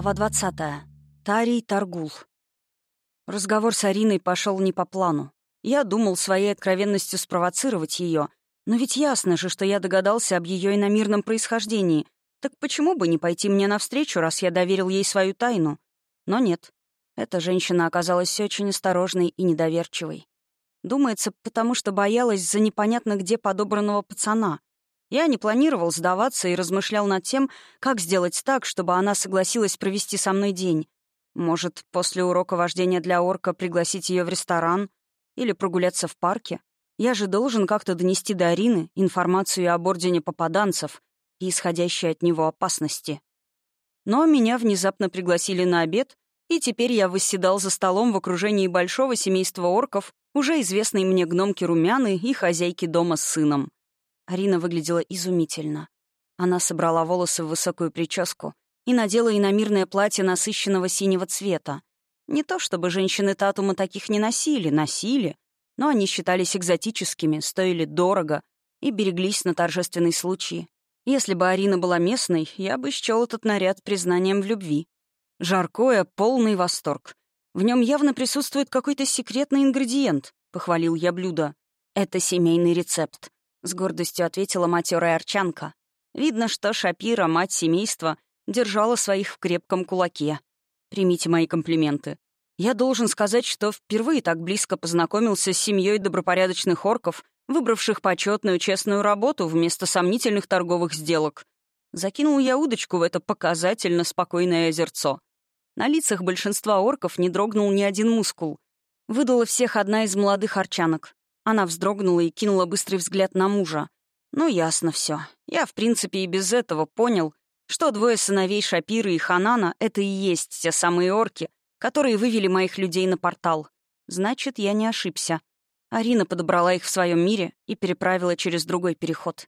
Глава 20. Тарий Таргул. Разговор с Ариной пошел не по плану. Я думал своей откровенностью спровоцировать ее, но ведь ясно же, что я догадался об ее иномирном происхождении. Так почему бы не пойти мне навстречу, раз я доверил ей свою тайну? Но нет. Эта женщина оказалась очень осторожной и недоверчивой. Думается, потому что боялась за непонятно где подобранного пацана — я не планировал сдаваться и размышлял над тем, как сделать так, чтобы она согласилась провести со мной день. Может, после урока вождения для орка пригласить ее в ресторан или прогуляться в парке? Я же должен как-то донести до Арины информацию об ордене попаданцев и исходящей от него опасности. Но меня внезапно пригласили на обед, и теперь я восседал за столом в окружении большого семейства орков, уже известной мне гномки Румяны и хозяйки дома с сыном. Арина выглядела изумительно. Она собрала волосы в высокую прическу и надела иномирное платье насыщенного синего цвета. Не то чтобы женщины Татума таких не носили, носили, но они считались экзотическими, стоили дорого и береглись на торжественный случай. Если бы Арина была местной, я бы счел этот наряд признанием в любви. Жаркое, полный восторг. В нем явно присутствует какой-то секретный ингредиент, — похвалил я блюдо. Это семейный рецепт. — с гордостью ответила матерая арчанка. «Видно, что Шапира, мать семейства, держала своих в крепком кулаке. Примите мои комплименты. Я должен сказать, что впервые так близко познакомился с семьей добропорядочных орков, выбравших почетную честную работу вместо сомнительных торговых сделок. Закинул я удочку в это показательно спокойное озерцо. На лицах большинства орков не дрогнул ни один мускул. Выдала всех одна из молодых арчанок. Она вздрогнула и кинула быстрый взгляд на мужа. «Ну, ясно все. Я, в принципе, и без этого понял, что двое сыновей Шапиры и Ханана — это и есть те самые орки, которые вывели моих людей на портал. Значит, я не ошибся. Арина подобрала их в своем мире и переправила через другой переход.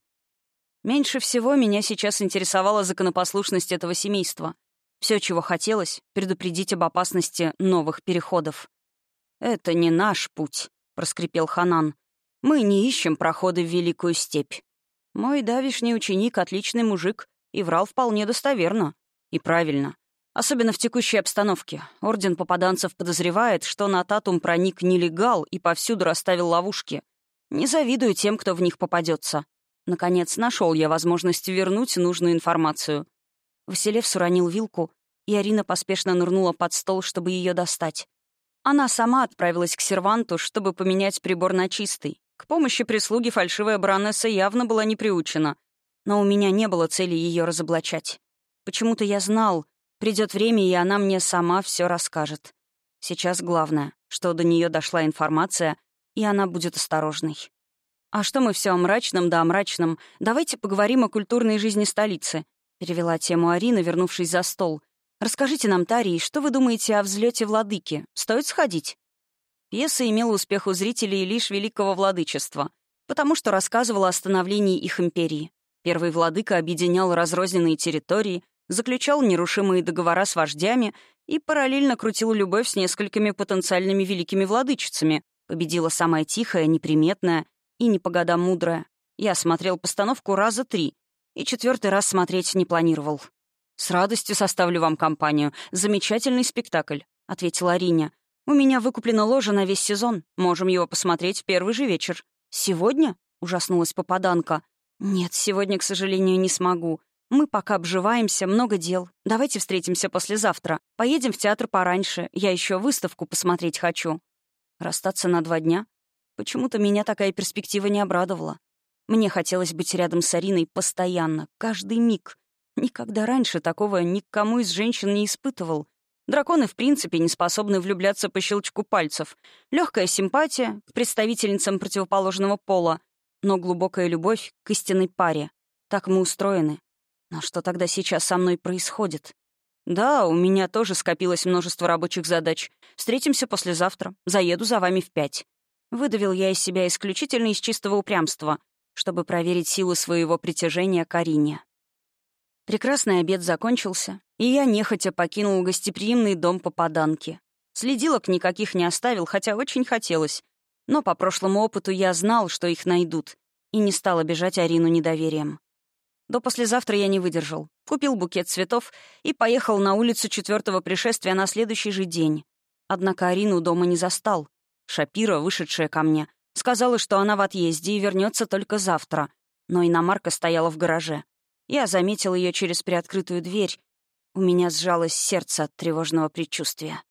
Меньше всего меня сейчас интересовала законопослушность этого семейства. Все, чего хотелось — предупредить об опасности новых переходов. «Это не наш путь», — проскрипел Ханан. «Мы не ищем проходы в Великую Степь. Мой давишний ученик — отличный мужик и врал вполне достоверно. И правильно. Особенно в текущей обстановке. Орден попаданцев подозревает, что на Татум проник нелегал и повсюду расставил ловушки. Не завидую тем, кто в них попадется. Наконец, нашел я возможность вернуть нужную информацию. Василев уронил вилку, и Арина поспешно нырнула под стол, чтобы ее достать. Она сама отправилась к серванту, чтобы поменять прибор на чистый. К помощи прислуги фальшивая баронесса явно была не приучена. Но у меня не было цели ее разоблачать. Почему-то я знал, придет время, и она мне сама все расскажет. Сейчас главное, что до нее дошла информация, и она будет осторожной. «А что мы все о мрачном да о мрачном? Давайте поговорим о культурной жизни столицы», — перевела тему Арина, вернувшись за стол — Расскажите нам, Тарий, что вы думаете о взлете владыки? Стоит сходить?» Пьеса имела успех у зрителей лишь великого владычества, потому что рассказывала о становлении их империи. Первый владыка объединял разрозненные территории, заключал нерушимые договора с вождями и параллельно крутил любовь с несколькими потенциальными великими владычицами. Победила самая тихая, неприметная и не по годам мудрая. Я смотрел постановку раза три, и четвертый раз смотреть не планировал. «С радостью составлю вам компанию. Замечательный спектакль», — ответила Ариня. «У меня выкуплена ложа на весь сезон. Можем его посмотреть в первый же вечер». «Сегодня?» — ужаснулась попаданка. «Нет, сегодня, к сожалению, не смогу. Мы пока обживаемся, много дел. Давайте встретимся послезавтра. Поедем в театр пораньше. Я еще выставку посмотреть хочу». Расстаться на два дня? Почему-то меня такая перспектива не обрадовала. Мне хотелось быть рядом с Ариной постоянно, каждый миг. Никогда раньше такого никому из женщин не испытывал. Драконы, в принципе, не способны влюбляться по щелчку пальцев. Легкая симпатия к представительницам противоположного пола, но глубокая любовь к истинной паре. Так мы устроены. Но что тогда сейчас со мной происходит? Да, у меня тоже скопилось множество рабочих задач. Встретимся послезавтра. Заеду за вами в пять. Выдавил я из себя исключительно из чистого упрямства, чтобы проверить силу своего притяжения к Арине. Прекрасный обед закончился, и я нехотя покинул гостеприимный дом попаданки. Следилок никаких не оставил, хотя очень хотелось. Но по прошлому опыту я знал, что их найдут, и не стал обижать Арину недоверием. До послезавтра я не выдержал. Купил букет цветов и поехал на улицу четвертого пришествия на следующий же день. Однако Арину дома не застал. Шапира, вышедшая ко мне, сказала, что она в отъезде и вернется только завтра. Но иномарка стояла в гараже. Я заметил ее через приоткрытую дверь. У меня сжалось сердце от тревожного предчувствия.